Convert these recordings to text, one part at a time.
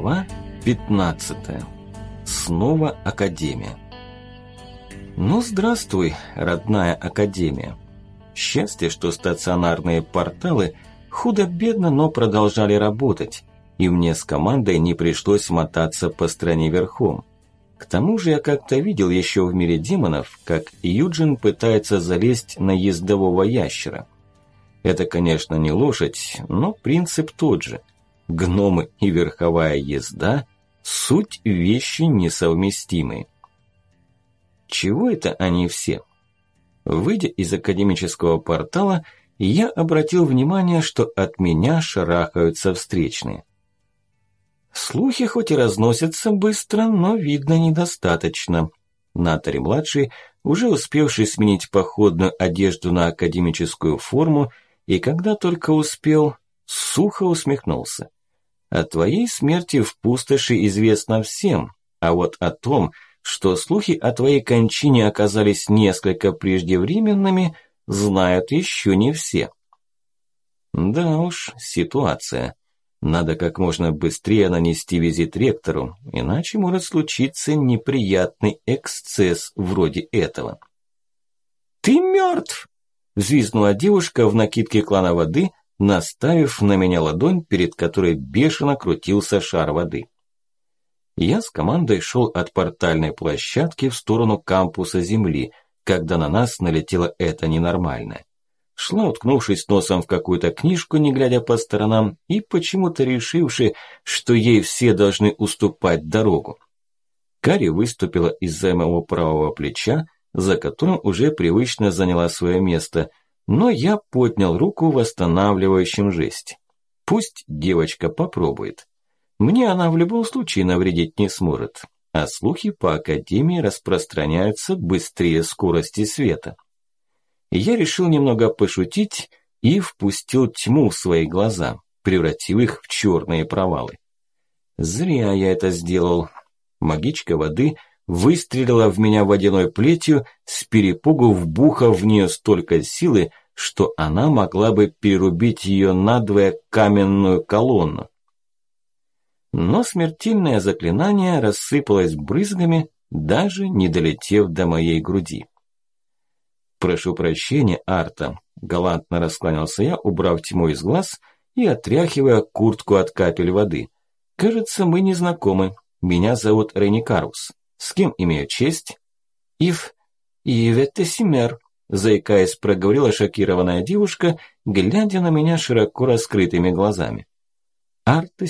Глава 15. Снова Академия. Ну, здравствуй, родная Академия. Счастье, что стационарные порталы худо-бедно, но продолжали работать, и мне с командой не пришлось мотаться по стране верхом. К тому же я как-то видел еще в мире демонов, как Юджин пытается залезть на ездового ящера. Это, конечно, не лошадь, но принцип тот же – гномы и верховая езда – суть вещи несовместимые. Чего это они все? Выйдя из академического портала, я обратил внимание, что от меня шарахаются встречные. Слухи хоть и разносятся быстро, но видно недостаточно. Натари-младший, уже успевший сменить походную одежду на академическую форму, и когда только успел, сухо усмехнулся. О твоей смерти в пустоши известно всем, а вот о том, что слухи о твоей кончине оказались несколько преждевременными, знают еще не все. Да уж, ситуация. Надо как можно быстрее нанести визит ректору, иначе может случиться неприятный эксцесс вроде этого. «Ты мертв!» – взвизгнула девушка в накидке клана воды, наставив на меня ладонь, перед которой бешено крутился шар воды. Я с командой шел от портальной площадки в сторону кампуса Земли, когда на нас налетело это ненормальное. Шла, уткнувшись носом в какую-то книжку, не глядя по сторонам, и почему-то решивши, что ей все должны уступать дорогу. Кари выступила из-за моего правого плеча, за которым уже привычно заняла свое место – но я поднял руку в восстанавливающем жесте. Пусть девочка попробует. Мне она в любом случае навредить не сможет, а слухи по Академии распространяются быстрее скорости света. Я решил немного пошутить и впустил тьму в свои глаза, превратив их в черные провалы. Зря я это сделал. Магичка воды выстрелила в меня водяной плетью, с перепугу вбухав в нее столько силы, что она могла бы перерубить ее надвое каменную колонну. Но смертельное заклинание рассыпалось брызгами, даже не долетев до моей груди. «Прошу прощения, Арта», – галантно раскланялся я, убрав тьму из глаз и отряхивая куртку от капель воды. «Кажется, мы не знакомы. Меня зовут Реникарус». С кем имею честь? Ив... Иветте Симер, заикаясь, проговорила шокированная девушка, глядя на меня широко раскрытыми глазами. Арте.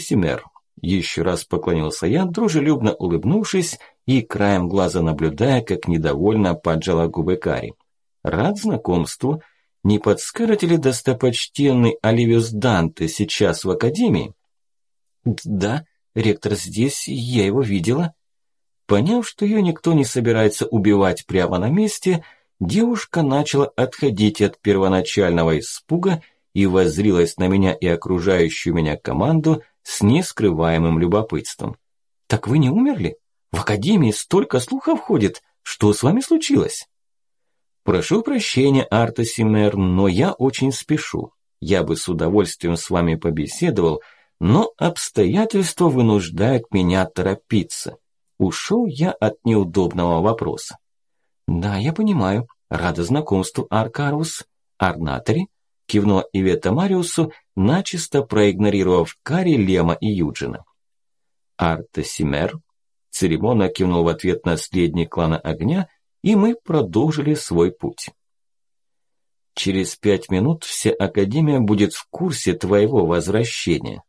Еще раз поклонился я, дружелюбно улыбнувшись и краем глаза наблюдая, как недовольно поджала губы Кари. Рад знакомству. Не подскажете ли достопочтенный Оливиус Данте сейчас в Академии? Да, ректор здесь, я его видела. Поняв, что ее никто не собирается убивать прямо на месте, девушка начала отходить от первоначального испуга и воззрилась на меня и окружающую меня команду с нескрываемым любопытством. «Так вы не умерли? В Академии столько слухов ходит. Что с вами случилось?» «Прошу прощения, Арта Симнер, но я очень спешу. Я бы с удовольствием с вами побеседовал, но обстоятельства вынуждают меня торопиться». Ушел я от неудобного вопроса. «Да, я понимаю. Рада знакомству, Аркарус. Арнатори?» Кивнула Ивета Мариусу, начисто проигнорировав Кари, Лема и Юджина. «Артесимер?» Церемонно кивнул в ответ наследник клана огня, и мы продолжили свой путь. «Через пять минут вся Академия будет в курсе твоего возвращения».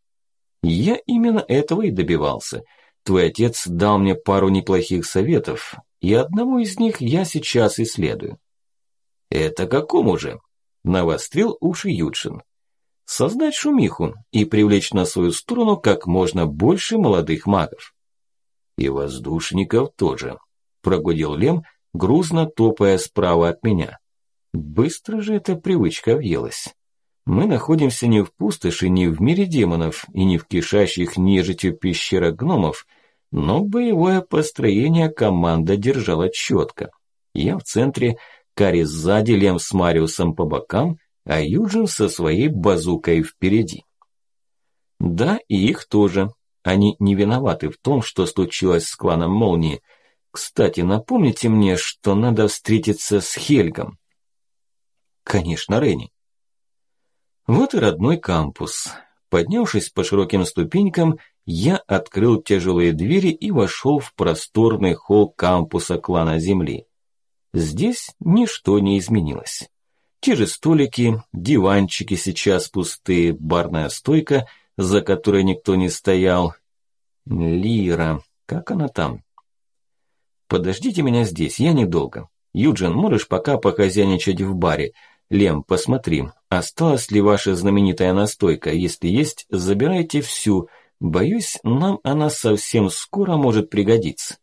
Я именно этого и добивался – Твой отец дал мне пару неплохих советов, и одному из них я сейчас исследую. Это какому же? Навострил уши Юджин. Создать шумиху и привлечь на свою сторону как можно больше молодых магов. И воздушников тоже, прогудел Лем, грузно топая справа от меня. Быстро же эта привычка въелась. Мы находимся не в пустоши, не в мире демонов и не в кишащих нежитью пещерах гномов, но боевое построение команда держала четко. Я в центре, Кари сзади, Лем с Мариусом по бокам, а Юджин со своей базукой впереди. Да, и их тоже. они не виноваты в том, что случилось с кланом Молнии. Кстати, напомните мне, что надо встретиться с Хельгом. Конечно, Ренни. Вот и родной кампус. Поднявшись по широким ступенькам, я открыл тяжелые двери и вошел в просторный холл кампуса клана Земли. Здесь ничто не изменилось. Те же столики, диванчики сейчас пустые, барная стойка, за которой никто не стоял. Лира, как она там? Подождите меня здесь, я недолго. Юджин, можешь пока похозяйничать в баре. Лем, посмотри, осталась ли ваша знаменитая настойка? Если есть, забирайте всю. Боюсь, нам она совсем скоро может пригодиться.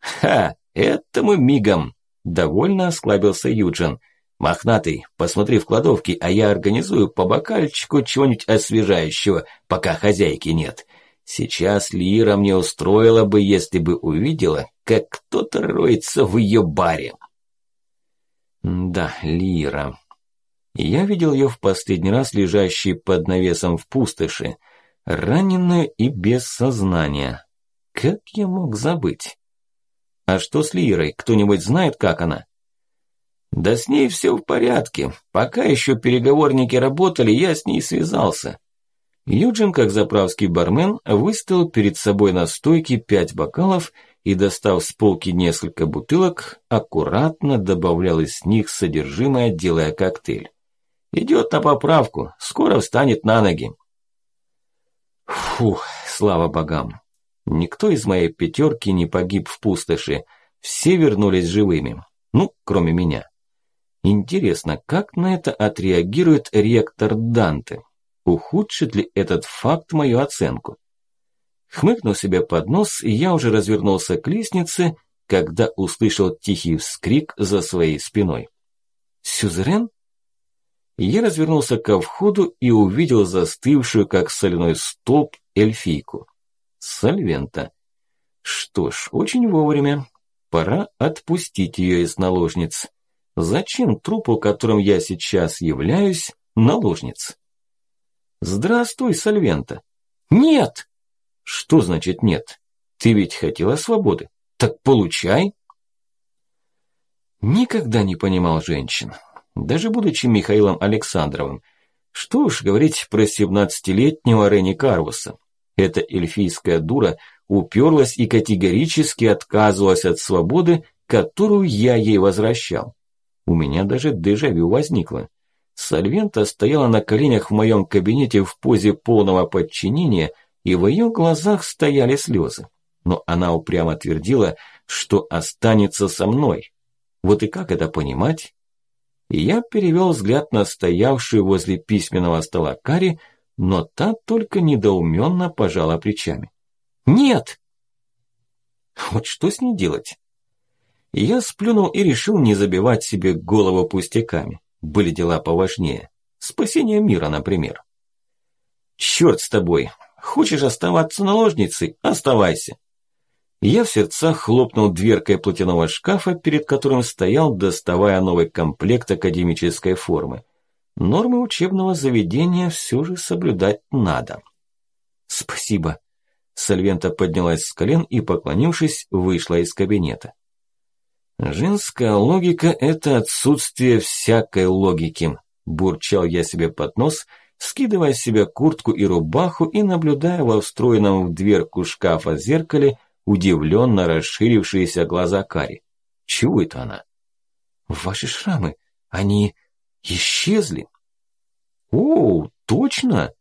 Ха, этому мигом! Довольно осклабился Юджин. «Мохнатый, посмотри в кладовке, а я организую по бокальчику чего-нибудь освежающего, пока хозяйки нет. Сейчас Лира мне устроила бы, если бы увидела, как кто-то роется в ее баре». Да, Лира. Я видел ее в последний раз лежащей под навесом в пустоши, раненую и без сознания. Как я мог забыть? А что с Лирой? Кто-нибудь знает, как она? Да с ней все в порядке. Пока еще переговорники работали, я с ней связался. Юджин, как заправский бармен, выставил перед собой на стойке пять бокалов и, достав с полки несколько бутылок, аккуратно добавлял из них содержимое, делая коктейль. Идет на поправку, скоро встанет на ноги. Фух, слава богам. Никто из моей пятерки не погиб в пустоши. Все вернулись живыми. Ну, кроме меня. Интересно, как на это отреагирует ректор Данте? Ухудшит ли этот факт мою оценку? Хмыкнув себе под нос, я уже развернулся к лестнице, когда услышал тихий вскрик за своей спиной. «Сюзерен?» Я развернулся ко входу и увидел застывшую, как соляной столб, эльфийку. Сальвента. Что ж, очень вовремя. Пора отпустить ее из наложниц. Зачем трупу, которым я сейчас являюсь, наложниц? Здравствуй, Сальвента. Нет! Что значит нет? Ты ведь хотела свободы. Так получай. Никогда не понимал женщин. Даже будучи Михаилом Александровым. Что уж говорить про 17-летнего Ренни Карвуса. Эта эльфийская дура уперлась и категорически отказывалась от свободы, которую я ей возвращал. У меня даже дежавю возникло. Сальвента стояла на коленях в моем кабинете в позе полного подчинения, и в ее глазах стояли слезы. Но она упрямо твердила, что останется со мной. Вот и как это понимать? Я перевел взгляд на стоявшую возле письменного стола Кари, но та только недоуменно пожала плечами. «Нет!» Вот что с ней делать? Я сплюнул и решил не забивать себе голову пустяками. Были дела поважнее. Спасение мира, например. Черт с тобой. Хочешь оставаться наложницей? Оставайся. Я в сердцах хлопнул дверкой платяного шкафа, перед которым стоял, доставая новый комплект академической формы. Нормы учебного заведения все же соблюдать надо. Спасибо. Сальвента поднялась с колен и, поклонившись, вышла из кабинета. Женская логика – это отсутствие всякой логики, бурчал я себе под нос, скидывая с себя куртку и рубаху и наблюдая во встроенном в дверку шкафа зеркале удивленно расширившиеся глаза Кари. Чего это она? Ваши шрамы, они Исчезли? О, точно!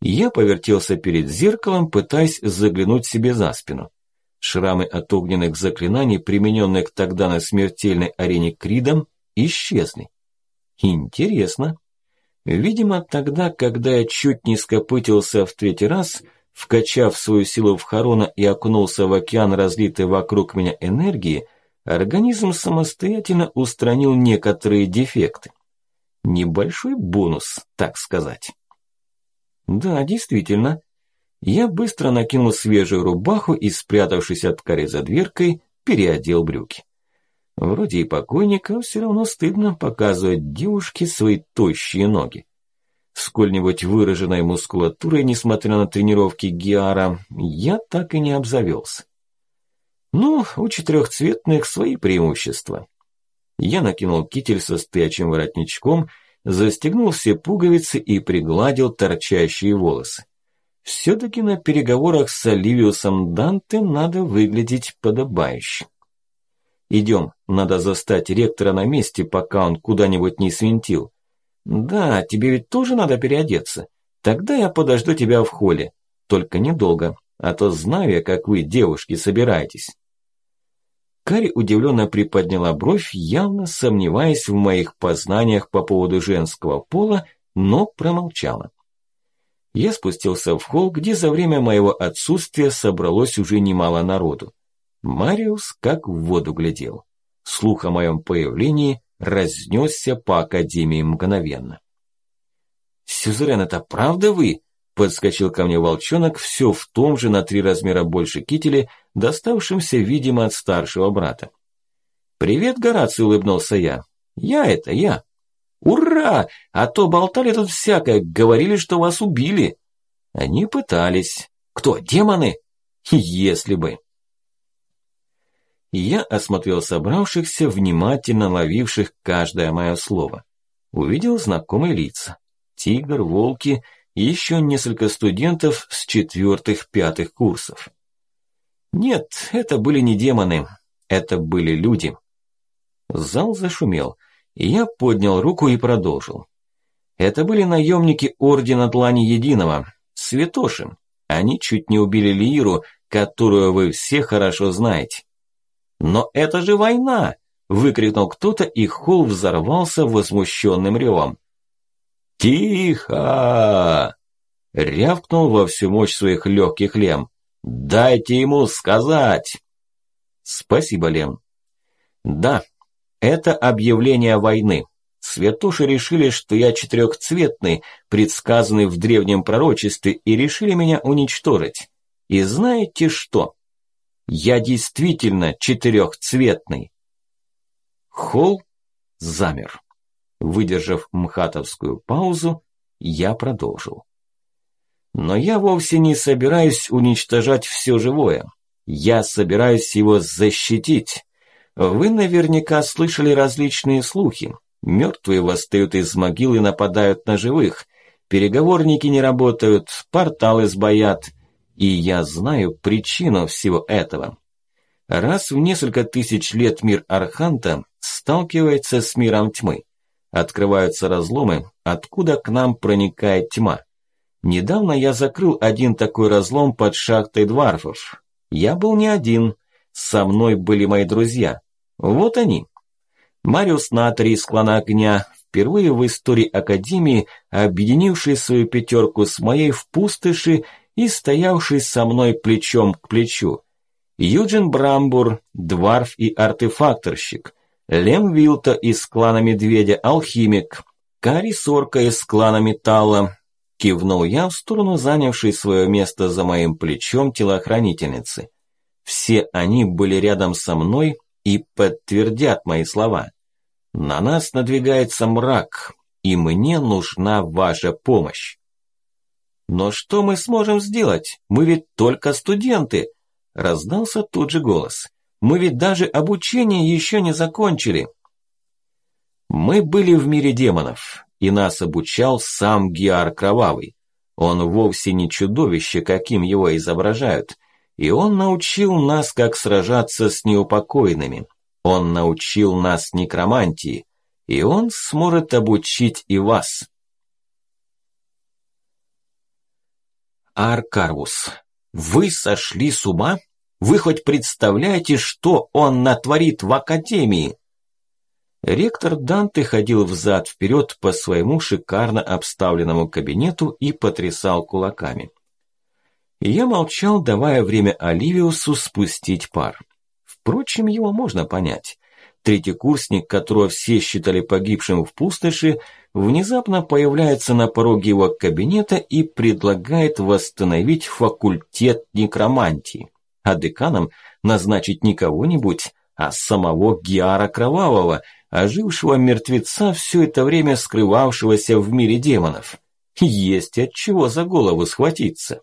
Я повертелся перед зеркалом, пытаясь заглянуть себе за спину. Шрамы от огненных заклинаний, примененных тогда на смертельной арене Кридом, исчезли. Интересно. Видимо, тогда, когда я чуть не скопытился в третий раз, вкачав свою силу в Харона и окунулся в океан разлитой вокруг меня энергии, организм самостоятельно устранил некоторые дефекты. Небольшой бонус, так сказать. Да, действительно. Я быстро накинул свежую рубаху и, спрятавшись от кари за дверкой, переодел брюки. Вроде и покойника, все равно стыдно показывать девушке свои тощие ноги. Сколь-нибудь выраженной мускулатурой, несмотря на тренировки Гиара, я так и не обзавелся. Ну, у четырехцветных свои преимущества. Я накинул китель со стоячим воротничком, застегнул все пуговицы и пригладил торчащие волосы. Все-таки на переговорах с Оливиусом Данте надо выглядеть подобающе. Идем, надо застать ректора на месте, пока он куда-нибудь не свинтил. Да, тебе ведь тоже надо переодеться. Тогда я подожду тебя в холле. Только недолго, а то знаю я, как вы, девушки, собираетесь. Кари удивленно приподняла бровь, явно сомневаясь в моих познаниях по поводу женского пола, но промолчала. Я спустился в холл, где за время моего отсутствия собралось уже немало народу. Мариус как в воду глядел. Слух о моем появлении разнесся по Академии мгновенно. «Сюзерен, это правда вы?» Подскочил ко мне волчонок, все в том же на три размера больше кителе, доставшемся, видимо, от старшего брата. «Привет, Гораций!» – улыбнулся я. «Я это, я!» «Ура! А то болтали тут всякое, говорили, что вас убили!» Они пытались. «Кто, демоны?» «Если бы!» Я осмотрел собравшихся, внимательно ловивших каждое мое слово. Увидел знакомые лица. Тигр, волки – и еще несколько студентов с четвертых-пятых курсов. Нет, это были не демоны, это были люди. Зал зашумел, и я поднял руку и продолжил. Это были наемники Ордена Длани Единого, святоши. Они чуть не убили Лиру, которую вы все хорошо знаете. «Но это же война!» – выкрикнул кто-то, и холл взорвался возмущенным ревом. «Тихо!» – рявкнул во всю мощь своих легких Лем. «Дайте ему сказать!» «Спасибо, Лем». «Да, это объявление войны. Святоши решили, что я четырехцветный, предсказанный в древнем пророчестве, и решили меня уничтожить. И знаете что? Я действительно четырехцветный». Холл замер. Выдержав мхатовскую паузу, я продолжил. Но я вовсе не собираюсь уничтожать все живое. Я собираюсь его защитить. Вы наверняка слышали различные слухи. Мертвые восстают из могил и нападают на живых. Переговорники не работают, порталы сбоят. И я знаю причину всего этого. Раз в несколько тысяч лет мир Арханта сталкивается с миром тьмы. Открываются разломы, откуда к нам проникает тьма. Недавно я закрыл один такой разлом под шахтой дварфов. Я был не один. Со мной были мои друзья. Вот они. Мариус Натри из клана огня, впервые в истории Академии, объединивший свою пятерку с моей в пустоши и стоявший со мной плечом к плечу. Юджин Брамбур, дварф и артефакторщик – Лем Вилта из клана Медведя, алхимик. Кари Сорка из клана Металла. Кивнул я в сторону занявшей свое место за моим плечом телохранительницы. Все они были рядом со мной и подтвердят мои слова. На нас надвигается мрак, и мне нужна ваша помощь. Но что мы сможем сделать? Мы ведь только студенты, раздался тот же голос. Мы ведь даже обучение еще не закончили. Мы были в мире демонов, и нас обучал сам Гиар Кровавый. Он вовсе не чудовище, каким его изображают. И он научил нас, как сражаться с неупокойными. Он научил нас некромантии. И он сможет обучить и вас. Аркарвус, вы сошли с ума? Вы хоть представляете, что он натворит в академии? Ректор Данте ходил взад-вперед по своему шикарно обставленному кабинету и потрясал кулаками. Я молчал, давая время Оливиусу спустить пар. Впрочем, его можно понять. Третий курсник, которого все считали погибшим в пустоши, внезапно появляется на пороге его кабинета и предлагает восстановить факультет некромантии а деканом назначить не кого-нибудь, а самого Гиара Кровавого, ожившего мертвеца все это время скрывавшегося в мире демонов. Есть от чего за голову схватиться.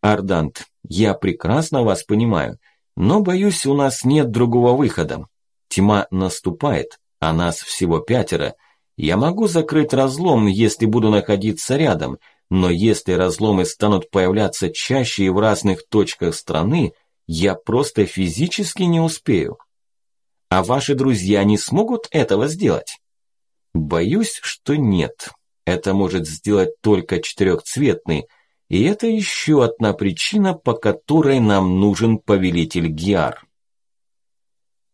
Ардант, я прекрасно вас понимаю, но, боюсь, у нас нет другого выхода. Тьма наступает, а нас всего пятеро. Я могу закрыть разлом, если буду находиться рядом, но если разломы станут появляться чаще и в разных точках страны, я просто физически не успею. А ваши друзья не смогут этого сделать? Боюсь, что нет. Это может сделать только четырехцветный, и это еще одна причина, по которой нам нужен повелитель Гиар.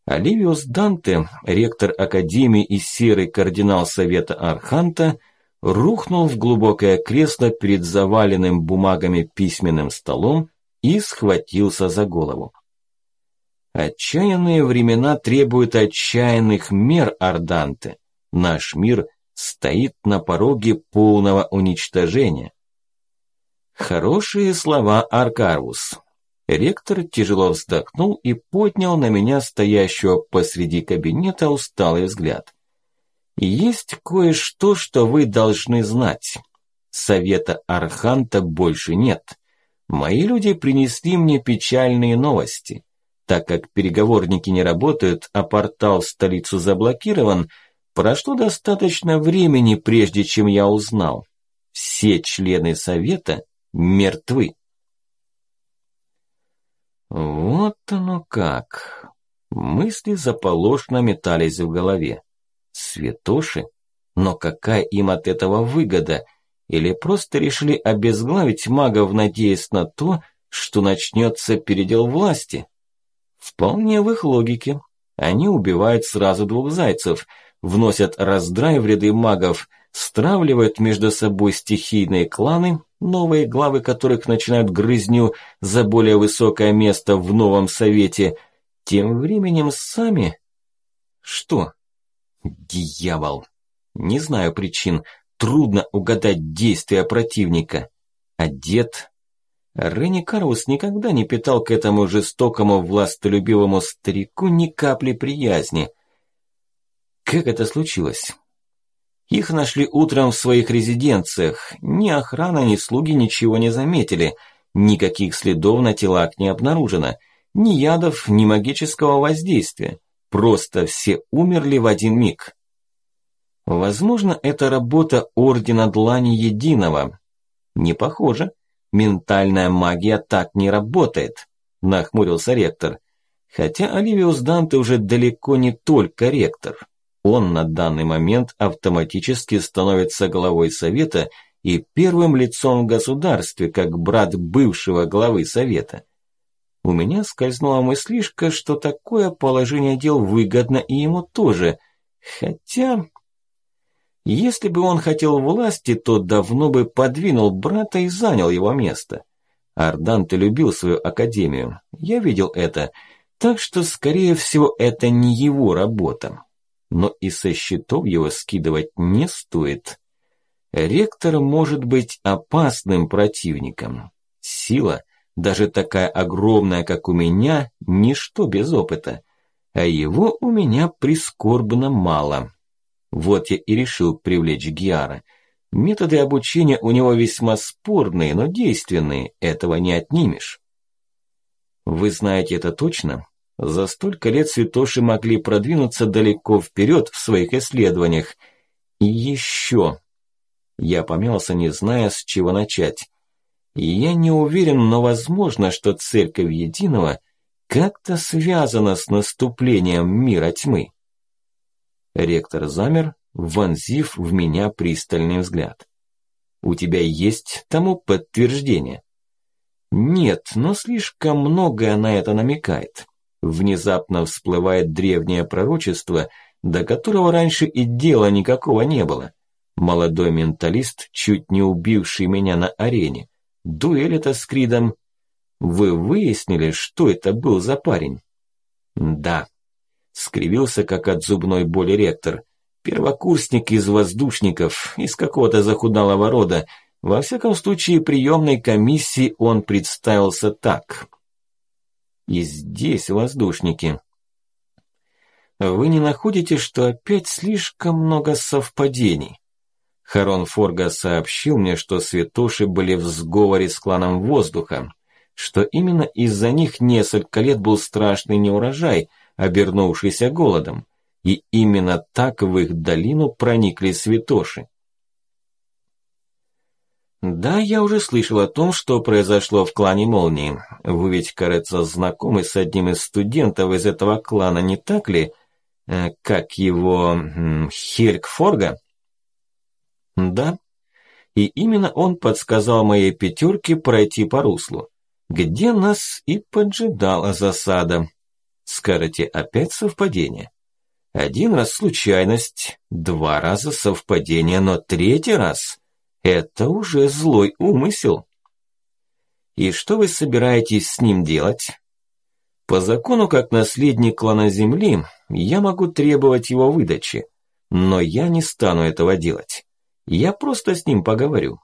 Оливиус Данте, ректор Академии и серый кардинал Совета Арханта, рухнул в глубокое кресло перед заваленным бумагами письменным столом и схватился за голову. Отчаянные времена требуют отчаянных мер, Арданте. Наш мир стоит на пороге полного уничтожения. Хорошие слова, Аркарвус. Ректор тяжело вздохнул и поднял на меня стоящего посреди кабинета усталый взгляд. Есть кое-что, что вы должны знать. Совета Арханта больше нет. Мои люди принесли мне печальные новости. Так как переговорники не работают, а портал в столицу заблокирован, прошло достаточно времени, прежде чем я узнал. Все члены Совета мертвы. Вот оно как. Мысли заполошно метались в голове. Святоши? Но какая им от этого выгода? Или просто решили обезглавить магов, надеясь на то, что начнется передел власти? Вполне в их логике. Они убивают сразу двух зайцев, вносят раздрай в ряды магов, стравливают между собой стихийные кланы, новые главы которых начинают грызню за более высокое место в новом совете. Тем временем сами... Что? Дьявол! Не знаю причин, трудно угадать действия противника. Дед Ренни Карус никогда не питал к этому жестокому властолюбивому старику ни капли приязни. Как это случилось? Их нашли утром в своих резиденциях. Ни охрана, ни слуги ничего не заметили. Никаких следов на телах не обнаружено. Ни ядов, ни магического воздействия. Просто все умерли в один миг. Возможно, это работа Ордена Длани Единого. Не похоже. «Ментальная магия так не работает», – нахмурился ректор. Хотя Оливиус Данте уже далеко не только ректор. Он на данный момент автоматически становится главой совета и первым лицом в государстве, как брат бывшего главы совета. У меня скользнула мыслишка, что такое положение дел выгодно и ему тоже. Хотя если бы он хотел власти, то давно бы подвинул брата и занял его место. Арданте любил свою академию. Я видел это. Так что, скорее всего, это не его работа. Но и со счетов его скидывать не стоит. Ректор может быть опасным противником. Сила, даже такая огромная, как у меня, ничто без опыта. А его у меня прискорбно мало. Вот я и решил привлечь Гиара. Методы обучения у него весьма спорные, но действенные, этого не отнимешь. Вы знаете это точно? За столько лет святоши могли продвинуться далеко вперед в своих исследованиях. И еще. Я помялся, не зная, с чего начать. И я не уверен, но возможно, что Церковь Единого как-то связана с наступлением мира тьмы. Ректор замер, вонзив в меня пристальный взгляд. «У тебя есть тому подтверждение?» «Нет, но слишком многое на это намекает. Внезапно всплывает древнее пророчество, до которого раньше и дела никакого не было. Молодой менталист, чуть не убивший меня на арене. Дуэль это с Кридом. Вы выяснили, что это был за парень?» «Да», скривился, как от зубной боли ректор. Первокурсник из воздушников, из какого-то захудалого рода. Во всяком случае, приемной комиссии он представился так. И здесь воздушники. Вы не находите, что опять слишком много совпадений? Харон Форга сообщил мне, что святоши были в сговоре с кланом воздуха, что именно из-за них несколько лет был страшный неурожай, обернувшийся голодом, и именно так в их долину проникли святоши. Да, я уже слышал о том, что произошло в клане Молнии. Вы ведь, кажется, знакомы с одним из студентов из этого клана, не так ли? Э, как его... Хельк Форга? Да. И именно он подсказал моей пятерке пройти по руслу, где нас и поджидала засада. Скажете, опять совпадение? Один раз случайность, два раза совпадение, но третий раз – это уже злой умысел. И что вы собираетесь с ним делать? По закону, как наследник клана Земли, я могу требовать его выдачи, но я не стану этого делать. Я просто с ним поговорю.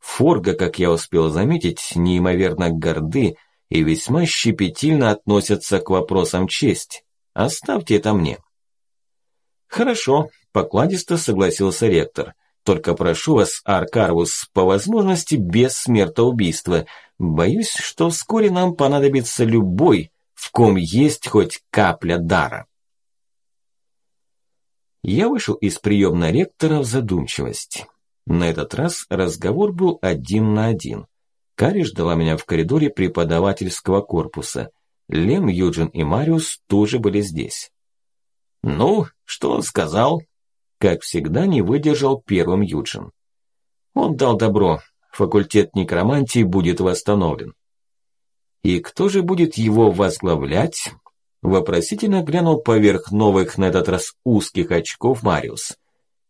Форга, как я успел заметить, неимоверно горды и весьма щепетильно относятся к вопросам чести. Оставьте это мне. Хорошо, покладисто согласился ректор. Только прошу вас, Аркарвус, по возможности без смертоубийства. Боюсь, что вскоре нам понадобится любой, в ком есть хоть капля дара. Я вышел из приемной ректора в задумчивости. На этот раз разговор был один на один. Кари ждала меня в коридоре преподавательского корпуса. Лем, Юджин и Мариус тоже были здесь. «Ну, что он сказал?» Как всегда, не выдержал первым Юджин. Он дал добро. Факультет некромантии будет восстановлен. И кто же будет его возглавлять? Вопросительно глянул поверх новых на этот раз узких очков Мариус.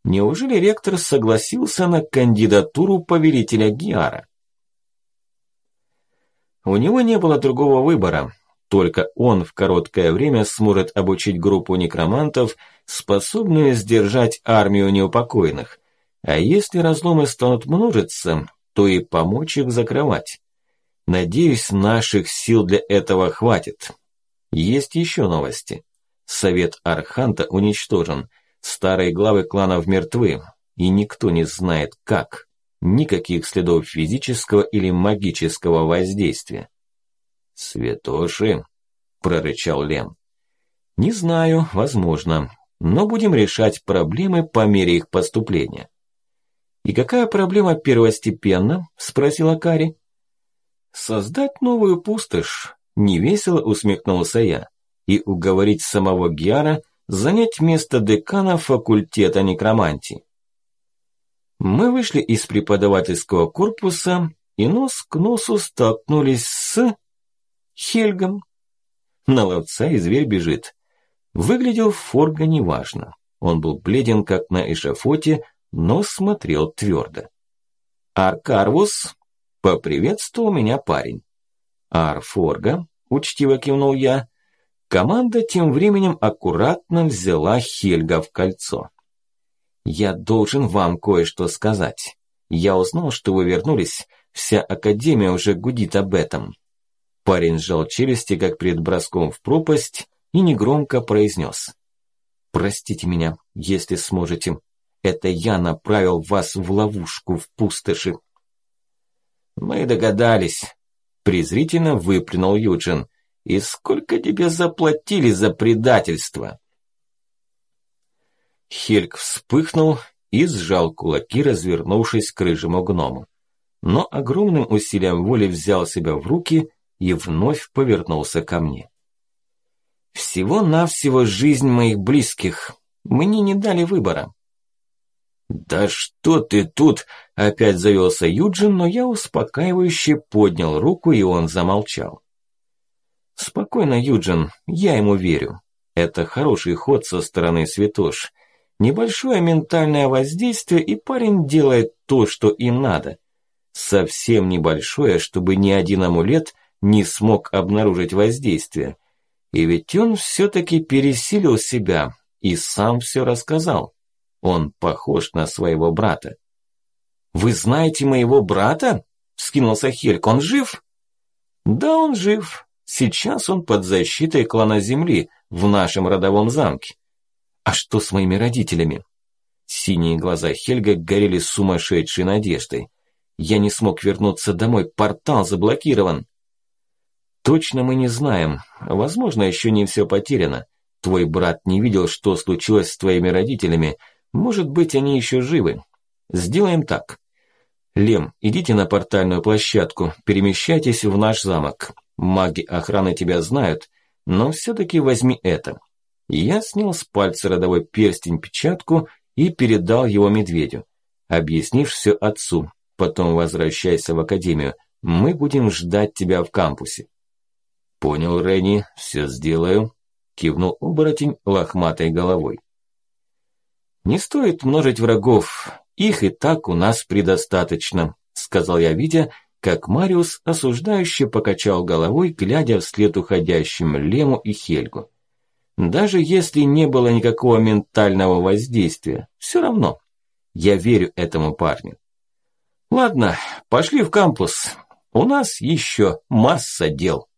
Неужели ректор согласился на кандидатуру повелителя Гиара? У него не было другого выбора. Только он в короткое время сможет обучить группу некромантов, способную сдержать армию неупокоенных. А если разломы станут множиться, то и помочь их закрывать. Надеюсь, наших сил для этого хватит. Есть еще новости. Совет Арханта уничтожен. Старые главы кланов мертвы. И никто не знает как. Никаких следов физического или магического воздействия. «Святоши?» – прорычал Лем. «Не знаю, возможно. Но будем решать проблемы по мере их поступления». «И какая проблема первостепенна?» – спросила Кари. «Создать новую пустошь, Невесело усмехнулся я. И уговорить самого Гиара занять место декана факультета некромантии. Мы вышли из преподавательского корпуса и нос к носу столкнулись с... Хельгом. На ловца и зверь бежит. Выглядел Форга неважно. Он был бледен, как на эшафоте, но смотрел твердо. «Аркарвус!» – поприветствовал меня парень. Арфорга, учтиво кивнул я. Команда тем временем аккуратно взяла Хельга в кольцо. Я должен вам кое-что сказать. Я узнал, что вы вернулись, вся Академия уже гудит об этом. Парень сжал челюсти, как перед броском в пропасть, и негромко произнес. «Простите меня, если сможете. Это я направил вас в ловушку в пустоши». «Мы догадались», презрительно выплюнул Юджин. «И сколько тебе заплатили за предательство?» Хельк вспыхнул и сжал кулаки, развернувшись к рыжему гному. Но огромным усилием воли взял себя в руки и вновь повернулся ко мне. «Всего-навсего жизнь моих близких. Мне не дали выбора. «Да что ты тут?» – опять завелся Юджин, но я успокаивающе поднял руку, и он замолчал. «Спокойно, Юджин, я ему верю. Это хороший ход со стороны Святош. Небольшое ментальное воздействие, и парень делает то, что им надо. Совсем небольшое, чтобы ни один амулет не смог обнаружить воздействие. И ведь он все-таки пересилил себя и сам все рассказал. Он похож на своего брата. «Вы знаете моего брата?» – вскинулся Хельк. «Он жив?» «Да, он жив. Сейчас он под защитой клана Земли в нашем родовом замке. А что с моими родителями?» Синие глаза Хельга горели сумасшедшей надеждой. Я не смог вернуться домой, портал заблокирован. Точно мы не знаем. Возможно, еще не все потеряно. Твой брат не видел, что случилось с твоими родителями. Может быть, они еще живы. Сделаем так. Лем, идите на портальную площадку, перемещайтесь в наш замок. Маги охраны тебя знают, но все-таки возьми это. Я снял с пальца родовой перстень-печатку и передал его медведю. Объяснишь все отцу, потом возвращайся в академию. Мы будем ждать тебя в кампусе. Понял, Ренни, все сделаю, кивнул оборотень лохматой головой. Не стоит множить врагов, их и так у нас предостаточно, сказал я, видя, как Мариус осуждающе покачал головой, глядя вслед уходящим Лему и Хельгу. Даже если не было никакого ментального воздействия, все равно. Я верю этому парню. Ладно, пошли в кампус. У нас еще масса дел.